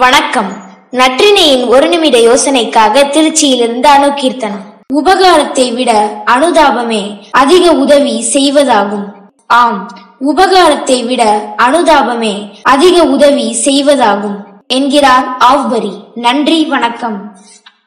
வணக்கம். நற்றினையின் ஒரு நிமிட யோசனைக்காக திருச்சியிலிருந்து அணுகீர்த்தனம் உபகாரத்தை விட அனுதாபமே அதிக உதவி செய்வதாகும். ஆம் உபகாரத்தை விட அனுதாபமே அதிக உதவி செய்வதாகும். என்கிறார் ஆவ்பரி. நன்றி வணக்கம்.